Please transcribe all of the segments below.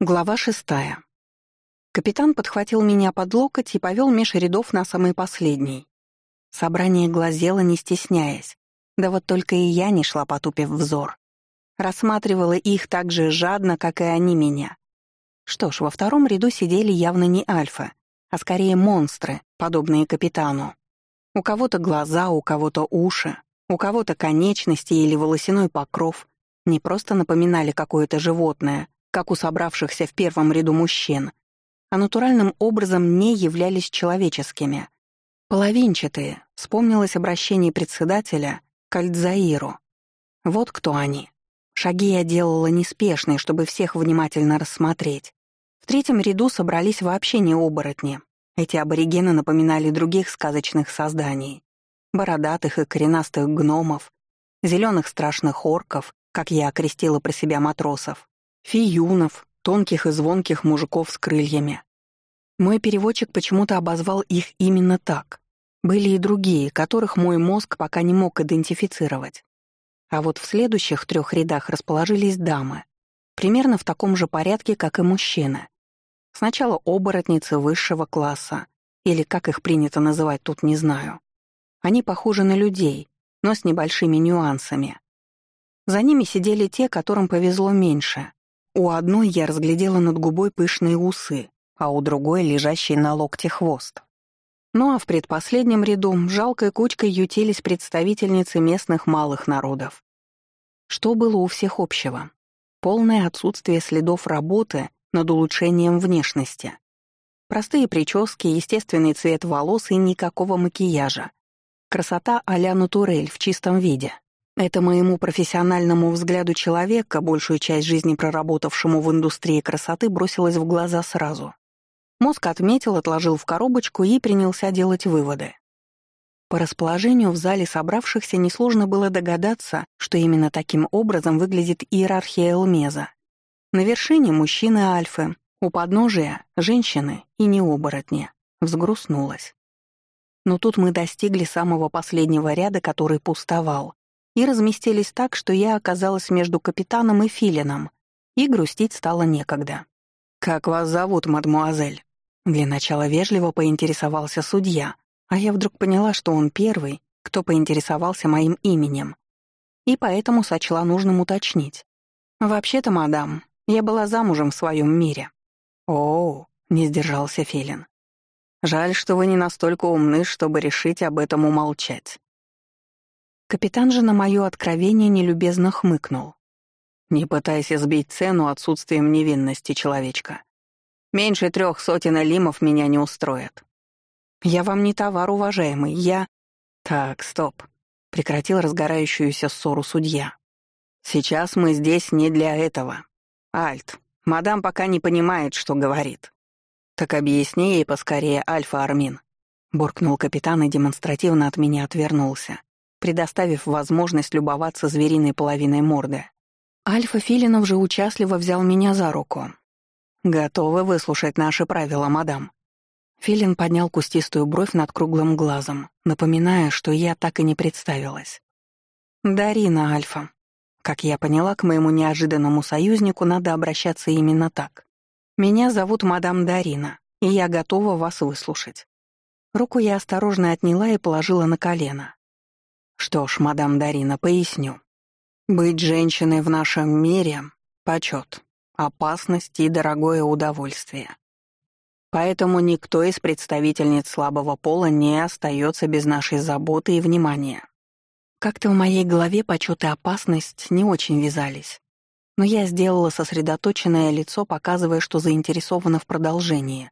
Глава шестая. Капитан подхватил меня под локоть и повел меж рядов на самый последний. Собрание глазело, не стесняясь. Да вот только и я не шла, потупив взор. Рассматривала их так же жадно, как и они меня. Что ж, во втором ряду сидели явно не альфа, а скорее монстры, подобные капитану. У кого-то глаза, у кого-то уши, у кого-то конечности или волосяной покров. Не просто напоминали какое-то животное, как у собравшихся в первом ряду мужчин, а натуральным образом не являлись человеческими. Половинчатые, вспомнилось обращение председателя к Альдзаиру. Вот кто они. Шаги я делала неспешные, чтобы всех внимательно рассмотреть. В третьем ряду собрались вообще не оборотни. Эти аборигены напоминали других сказочных созданий. Бородатых и коренастых гномов, зеленых страшных орков, как я окрестила про себя матросов, фиюнов, тонких и звонких мужиков с крыльями. Мой переводчик почему-то обозвал их именно так. Были и другие, которых мой мозг пока не мог идентифицировать. А вот в следующих трех рядах расположились дамы, примерно в таком же порядке, как и мужчины. Сначала оборотницы высшего класса, или как их принято называть, тут не знаю. Они похожи на людей, но с небольшими нюансами. За ними сидели те, которым повезло меньше, у одной я разглядела над губой пышные усы, а у другой — лежащий на локте хвост. Ну а в предпоследнем ряду жалкой кучкой ютились представительницы местных малых народов. Что было у всех общего? Полное отсутствие следов работы над улучшением внешности. Простые прически, естественный цвет волос и никакого макияжа. Красота а-ля натурель в чистом виде. Это моему профессиональному взгляду человека, большую часть жизни проработавшему в индустрии красоты, бросилось в глаза сразу. Мозг отметил, отложил в коробочку и принялся делать выводы. По расположению в зале собравшихся несложно было догадаться, что именно таким образом выглядит иерархия Элмеза. На вершине мужчины альфы, у подножия — женщины и необоротни. Взгрустнулась. Но тут мы достигли самого последнего ряда, который пустовал и разместились так, что я оказалась между капитаном и филином, и грустить стало некогда. «Как вас зовут, мадмуазель?» Для начала вежливо поинтересовался судья, а я вдруг поняла, что он первый, кто поинтересовался моим именем, и поэтому сочла нужным уточнить. «Вообще-то, мадам, я была замужем в своем мире». «О, — не сдержался Филин. «Жаль, что вы не настолько умны, чтобы решить об этом умолчать. Капитан же на моё откровение нелюбезно хмыкнул. «Не пытайся сбить цену отсутствием невинности, человечка. Меньше трех сотен лимов меня не устроит. Я вам не товар, уважаемый, я...» «Так, стоп», — прекратил разгорающуюся ссору судья. «Сейчас мы здесь не для этого. Альт, мадам пока не понимает, что говорит. Так объясни ей поскорее, Альфа-Армин», — буркнул капитан и демонстративно от меня отвернулся предоставив возможность любоваться звериной половиной морды. Альфа Филинов же участливо взял меня за руку. «Готовы выслушать наши правила, мадам?» Филин поднял кустистую бровь над круглым глазом, напоминая, что я так и не представилась. «Дарина Альфа». Как я поняла, к моему неожиданному союзнику надо обращаться именно так. «Меня зовут мадам Дарина, и я готова вас выслушать». Руку я осторожно отняла и положила на колено. Что ж, мадам Дарина, поясню. Быть женщиной в нашем мире — почет, опасность и дорогое удовольствие. Поэтому никто из представительниц слабого пола не остается без нашей заботы и внимания. Как-то в моей голове почет и опасность не очень вязались. Но я сделала сосредоточенное лицо, показывая, что заинтересована в продолжении.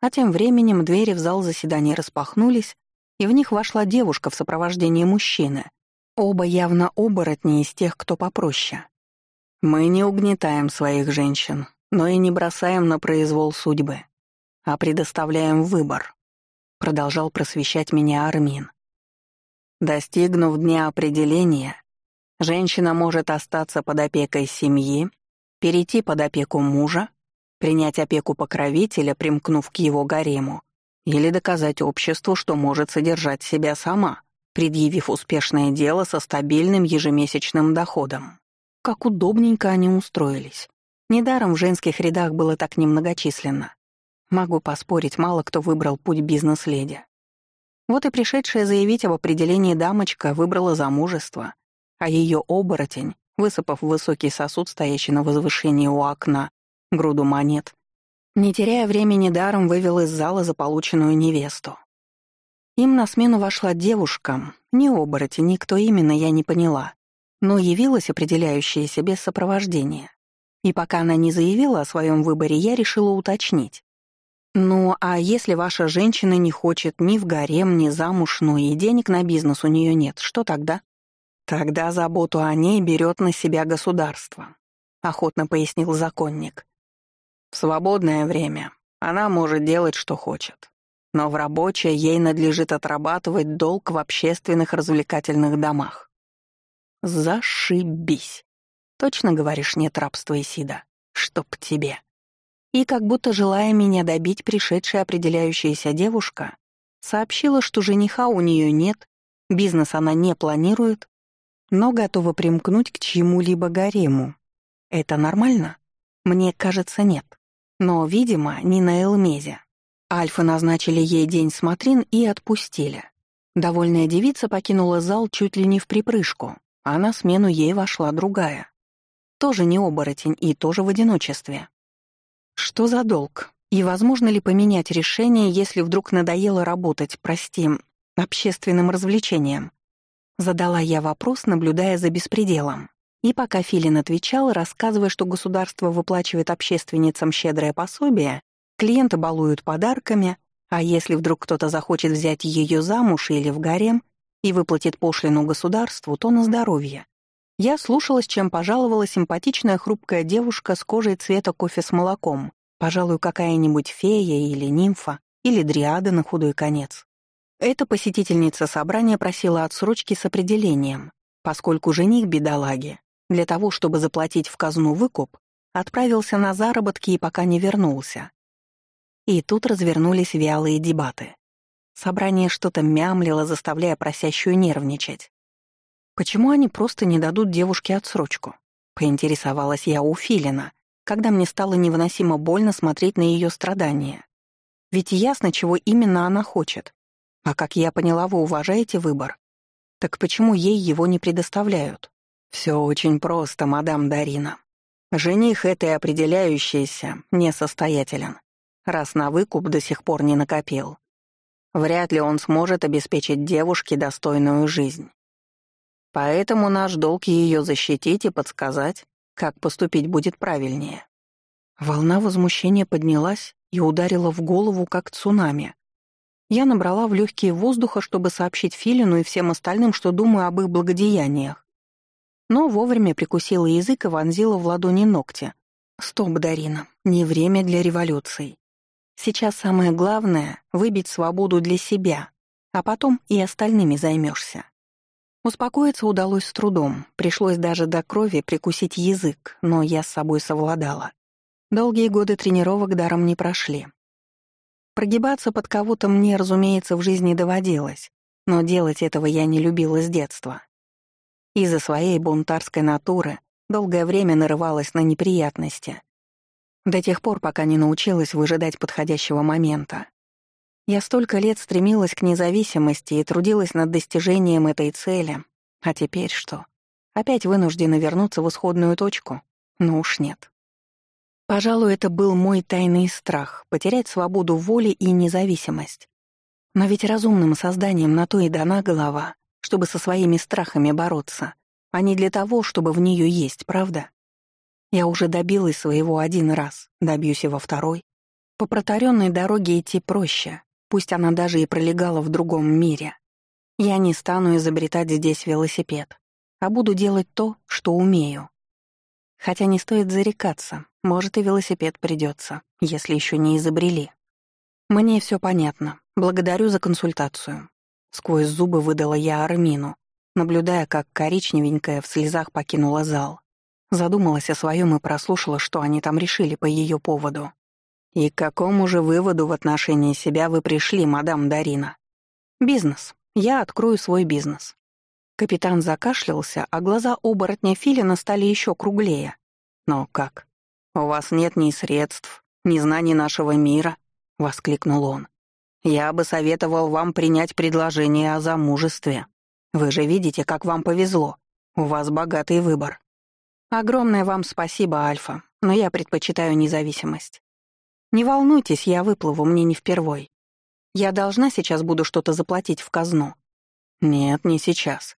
А тем временем двери в зал заседания распахнулись, и в них вошла девушка в сопровождении мужчины. Оба явно оборотни из тех, кто попроще. Мы не угнетаем своих женщин, но и не бросаем на произвол судьбы, а предоставляем выбор, продолжал просвещать меня Армин. Достигнув дня определения, женщина может остаться под опекой семьи, перейти под опеку мужа, принять опеку покровителя, примкнув к его гарему, или доказать обществу, что может содержать себя сама, предъявив успешное дело со стабильным ежемесячным доходом. Как удобненько они устроились. Недаром в женских рядах было так немногочисленно. Могу поспорить, мало кто выбрал путь бизнес-леди. Вот и пришедшая заявить об определении дамочка выбрала замужество, а ее оборотень, высыпав в высокий сосуд, стоящий на возвышении у окна, груду монет, не теряя времени даром, вывел из зала заполученную невесту. Им на смену вошла девушка, не оборотень, никто именно, я не поняла, но явилась определяющаяся без сопровождения. И пока она не заявила о своем выборе, я решила уточнить. «Ну, а если ваша женщина не хочет ни в гарем, ни замуж, ну и денег на бизнес у нее нет, что тогда?» «Тогда заботу о ней берет на себя государство», — охотно пояснил законник. «В свободное время она может делать, что хочет. Но в рабочее ей надлежит отрабатывать долг в общественных развлекательных домах». «Зашибись!» «Точно говоришь, нет рабства Исида? Чтоб тебе!» И как будто желая меня добить, пришедшая определяющаяся девушка сообщила, что жениха у нее нет, бизнес она не планирует, но готова примкнуть к чьему-либо гарему. Это нормально? Мне кажется, нет. Но, видимо, не на Элмезе. Альфы назначили ей день смотрин и отпустили. Довольная девица покинула зал чуть ли не в припрыжку, а на смену ей вошла другая. Тоже не оборотень и тоже в одиночестве. Что за долг? И возможно ли поменять решение, если вдруг надоело работать, прости, общественным развлечением? Задала я вопрос, наблюдая за беспределом. И пока Филин отвечал, рассказывая, что государство выплачивает общественницам щедрое пособие, клиенты балуют подарками, а если вдруг кто-то захочет взять ее замуж или в гарем и выплатит пошлину государству, то на здоровье. Я слушалась, чем пожаловала симпатичная хрупкая девушка с кожей цвета кофе с молоком, пожалуй, какая-нибудь фея или нимфа, или дриада на худой конец. Эта посетительница собрания просила отсрочки с определением, поскольку жених бедолаги, для того, чтобы заплатить в казну выкуп, отправился на заработки и пока не вернулся. И тут развернулись вялые дебаты. Собрание что-то мямлило, заставляя просящую нервничать. Почему они просто не дадут девушке отсрочку? Поинтересовалась я у Филина, когда мне стало невыносимо больно смотреть на ее страдания. Ведь ясно, чего именно она хочет. А как я поняла, вы уважаете выбор. Так почему ей его не предоставляют? Все очень просто, мадам Дарина. Жених этой определяющийся несостоятелен, раз на выкуп до сих пор не накопил. Вряд ли он сможет обеспечить девушке достойную жизнь. Поэтому наш долг ее защитить и подсказать, как поступить будет правильнее. Волна возмущения поднялась и ударила в голову, как цунами. Я набрала в легкие воздуха, чтобы сообщить Филину и всем остальным, что думаю об их благодеяниях. Но вовремя прикусила язык и вонзила в ладони ногти. «Стоп, Дарина, не время для революций. Сейчас самое главное — выбить свободу для себя, а потом и остальными займешься. Успокоиться удалось с трудом, пришлось даже до крови прикусить язык, но я с собой совладала. Долгие годы тренировок даром не прошли. Прогибаться под кого-то мне, разумеется, в жизни доводилось, но делать этого я не любила с детства. Из-за своей бунтарской натуры долгое время нарывалась на неприятности. До тех пор, пока не научилась выжидать подходящего момента. Я столько лет стремилась к независимости и трудилась над достижением этой цели. А теперь что? Опять вынуждена вернуться в исходную точку? Ну уж нет. Пожалуй, это был мой тайный страх — потерять свободу воли и независимость. Но ведь разумным созданием на то и дана голова, чтобы со своими страхами бороться, а не для того, чтобы в нее есть, правда? Я уже добилась своего один раз, добьюсь и во второй. По протаренной дороге идти проще, пусть она даже и пролегала в другом мире. Я не стану изобретать здесь велосипед, а буду делать то, что умею. Хотя не стоит зарекаться, может и велосипед придется, если еще не изобрели. Мне все понятно. Благодарю за консультацию. Сквозь зубы выдала я Армину, наблюдая, как коричневенькая в слезах покинула зал. Задумалась о своем и прослушала, что они там решили по ее поводу. «И к какому же выводу в отношении себя вы пришли, мадам Дарина?» «Бизнес. Я открою свой бизнес». Капитан закашлялся, а глаза оборотня Филина стали еще круглее. «Но как? У вас нет ни средств, ни знаний нашего мира», — воскликнул он. «Я бы советовал вам принять предложение о замужестве. Вы же видите, как вам повезло. У вас богатый выбор. Огромное вам спасибо, Альфа, но я предпочитаю независимость. Не волнуйтесь, я выплыву, мне не впервой. Я должна сейчас буду что-то заплатить в казну. Нет, не сейчас.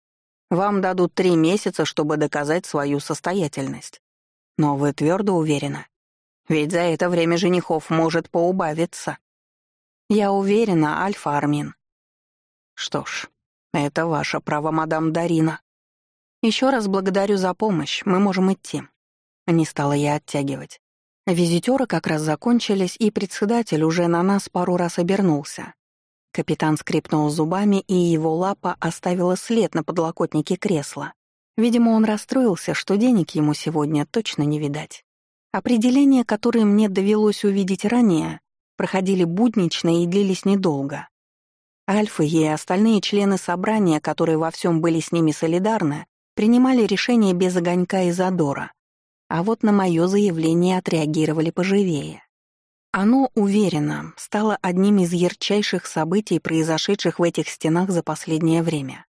Вам дадут три месяца, чтобы доказать свою состоятельность. Но вы твердо уверены? Ведь за это время женихов может поубавиться. Я уверена, Альфа Армин. Что ж, это ваше право, мадам Дарина. Еще раз благодарю за помощь, мы можем идти. Не стала я оттягивать. Визитеры как раз закончились, и председатель уже на нас пару раз обернулся. Капитан скрипнул зубами, и его лапа оставила след на подлокотнике кресла. Видимо, он расстроился, что денег ему сегодня точно не видать. Определения, которые мне довелось увидеть ранее, проходили буднично и длились недолго. Альфы и остальные члены собрания, которые во всем были с ними солидарны, принимали решения без огонька и задора. А вот на мое заявление отреагировали поживее. Оно, уверенно, стало одним из ярчайших событий, произошедших в этих стенах за последнее время.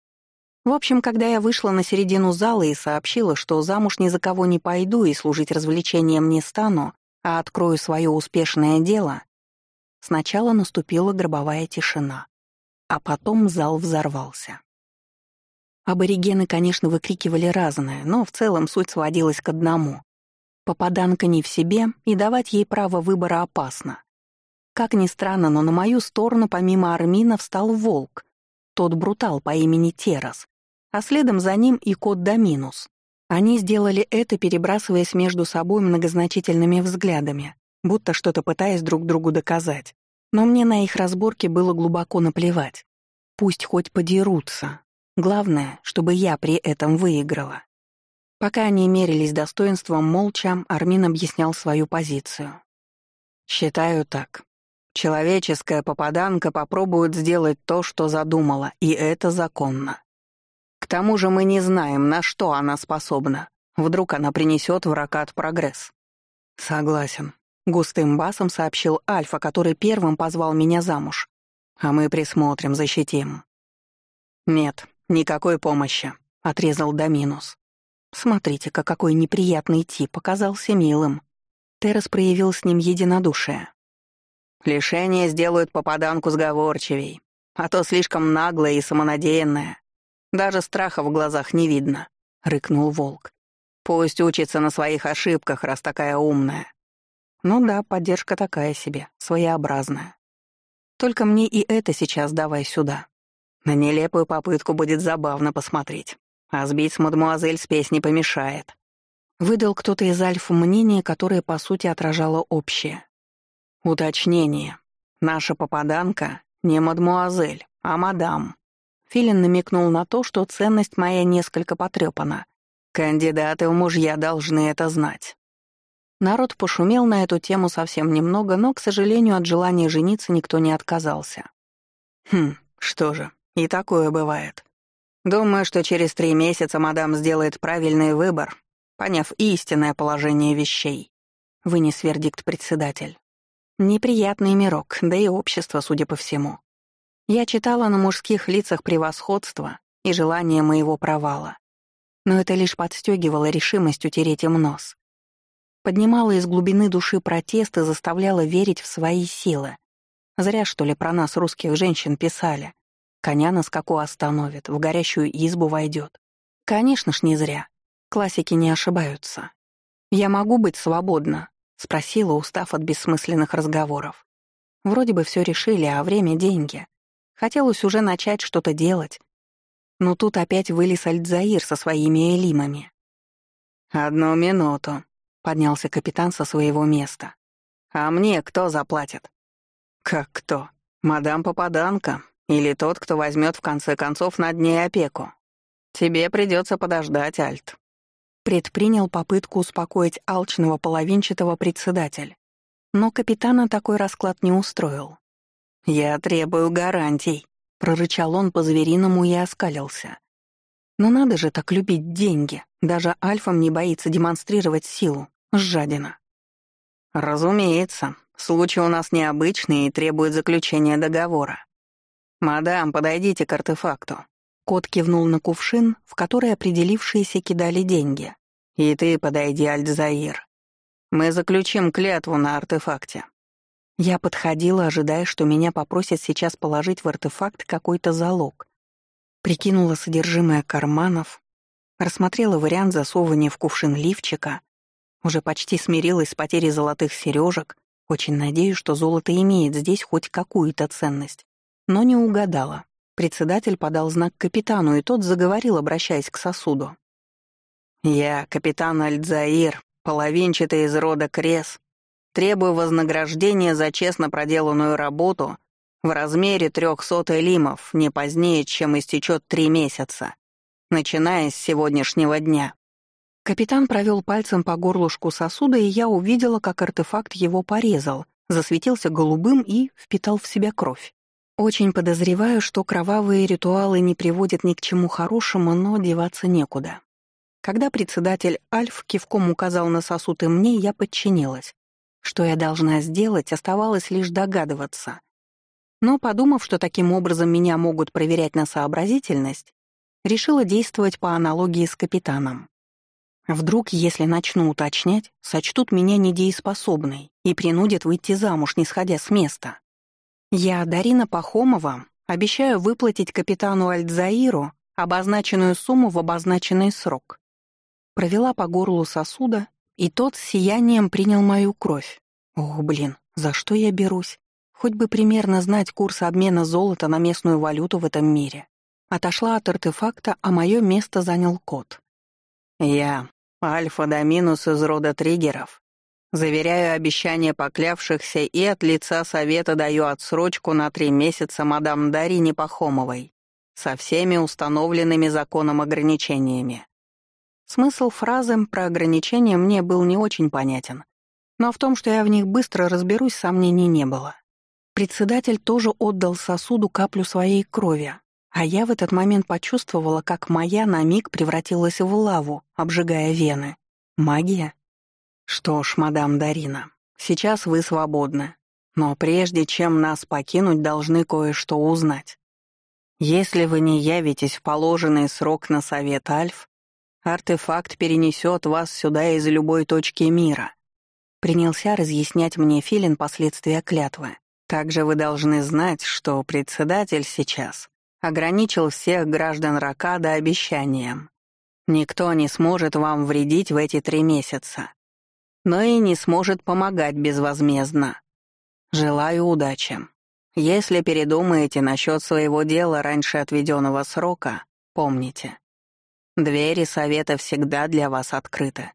В общем, когда я вышла на середину зала и сообщила, что замуж ни за кого не пойду и служить развлечением не стану, а открою свое успешное дело, сначала наступила гробовая тишина, а потом зал взорвался. Аборигены, конечно, выкрикивали разное, но в целом суть сводилась к одному. Попаданка не в себе, и давать ей право выбора опасно. Как ни странно, но на мою сторону помимо Армина встал волк, тот брутал по имени Терас, а следом за ним и кот Доминус. Они сделали это, перебрасываясь между собой многозначительными взглядами, будто что-то пытаясь друг другу доказать. Но мне на их разборки было глубоко наплевать. Пусть хоть подерутся, Главное, чтобы я при этом выиграла. Пока они мерились достоинством молча, Армин объяснял свою позицию. «Считаю так. Человеческая попаданка попробует сделать то, что задумала, и это законно. К тому же мы не знаем, на что она способна. Вдруг она принесет в ракат прогресс». «Согласен», — густым басом сообщил Альфа, который первым позвал меня замуж. «А мы присмотрим, защитим». «Нет, «Никакой помощи», — отрезал Доминус. «Смотрите-ка, какой неприятный тип оказался милым». Террас проявил с ним единодушие. «Лишение сделают попаданку сговорчивей, а то слишком наглое и самонадеянное. Даже страха в глазах не видно», — рыкнул волк. «Пусть учится на своих ошибках, раз такая умная». «Ну да, поддержка такая себе, своеобразная. Только мне и это сейчас давай сюда». На нелепую попытку будет забавно посмотреть. А сбить с мадемуазель спесь не помешает. Выдал кто-то из альф мнение, которое, по сути, отражало общее. Уточнение. Наша попаданка не мадемуазель, а мадам. Филин намекнул на то, что ценность моя несколько потрепана. Кандидаты в мужья должны это знать. Народ пошумел на эту тему совсем немного, но, к сожалению, от желания жениться никто не отказался. Хм, что же, и такое бывает. Думаю, что через три месяца мадам сделает правильный выбор, поняв истинное положение вещей. Вынес вердикт председатель. Неприятный мирок, да и общество, судя по всему. Я читала на мужских лицах превосходство и желание моего провала. Но это лишь подстегивало решимость утереть им нос. Поднимала из глубины души протест и заставляла верить в свои силы. Зря, что ли, про нас, русских женщин, писали. Коня на скаку остановит, в горящую избу войдет. Конечно ж, не зря. Классики не ошибаются. «Я могу быть свободна?» — спросила, устав от бессмысленных разговоров. Вроде бы все решили, а время — деньги. Хотелось уже начать что-то делать. Но тут опять вылез Альдзаир со своими элимами. «Одну минуту», — поднялся капитан со своего места. «А мне кто заплатит?» «Как кто? Мадам Попаданка, или тот, кто возьмет в конце концов над ней опеку. Тебе придется подождать, Альт. Предпринял попытку успокоить алчного половинчатого председатель. Но капитана такой расклад не устроил. «Я требую гарантий», — прорычал он по-звериному и оскалился. «Но надо же так любить деньги. Даже Альфам не боится демонстрировать силу. Жадина». «Разумеется. Случай у нас необычный и требует заключения договора. Мадам, подойдите к артефакту». Кот кивнул на кувшин, в который определившиеся кидали деньги. «И ты подойди, Альдзаир. Мы заключим клятву на артефакте». Я подходила, ожидая, что меня попросят сейчас положить в артефакт какой-то залог. Прикинула содержимое карманов, рассмотрела вариант засовывания в кувшин лифчика, уже почти смирилась с потерей золотых сережек, очень надеюсь, что золото имеет здесь хоть какую-то ценность. Но не угадала. Председатель подал знак капитану, и тот заговорил, обращаясь к сосуду. «Я, капитан Альдзаир, половинчатый из рода Крес, требую вознаграждения за честно проделанную работу в размере трехсот элимов не позднее, чем истечет три месяца, начиная с сегодняшнего дня». Капитан провел пальцем по горлышку сосуда, и я увидела, как артефакт его порезал, засветился голубым и впитал в себя кровь. Очень подозреваю, что кровавые ритуалы не приводят ни к чему хорошему, но деваться некуда. Когда председатель Альф кивком указал на сосуд и мне, я подчинилась. Что я должна сделать, оставалось лишь догадываться. Но, подумав, что таким образом меня могут проверять на сообразительность, решила действовать по аналогии с капитаном. Вдруг, если начну уточнять, сочтут меня недееспособной и принудят выйти замуж, не сходя с места. Я, Дарина Пахомова, обещаю выплатить капитану Альдзаиру обозначенную сумму в обозначенный срок провела по горлу сосуда, и тот с сиянием принял мою кровь. Ох, блин, за что я берусь? Хоть бы примерно знать курс обмена золота на местную валюту в этом мире. Отошла от артефакта, а мое место занял кот. Я, Альфа-Доминус из рода триггеров, заверяю обещание поклявшихся и от лица совета даю отсрочку на три месяца мадам Дарине Пахомовой со всеми установленными законом ограничениями. Смысл фразы про ограничения мне был не очень понятен, но в том, что я в них быстро разберусь, сомнений не было. Председатель тоже отдал сосуду каплю своей крови, а я в этот момент почувствовала, как моя на миг превратилась в лаву, обжигая вены. Магия? Что ж, мадам Дарина, сейчас вы свободны, но прежде чем нас покинуть, должны кое-что узнать. Если вы не явитесь в положенный срок на совет Альф, Артефакт перенесет вас сюда из любой точки мира. Принялся разъяснять мне Филин последствия клятвы. Также вы должны знать, что председатель сейчас ограничил всех граждан Ракада обещанием. Никто не сможет вам вредить в эти три месяца, но и не сможет помогать безвозмездно. Желаю удачи. Если передумаете насчет своего дела раньше отведенного срока, помните, Двери совета всегда для вас открыты.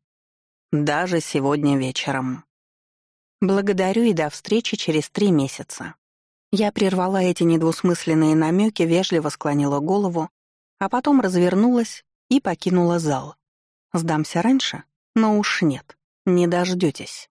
Даже сегодня вечером. Благодарю и до встречи через три месяца. Я прервала эти недвусмысленные намеки, вежливо склонила голову, а потом развернулась и покинула зал. Сдамся раньше, но уж нет, не дождетесь.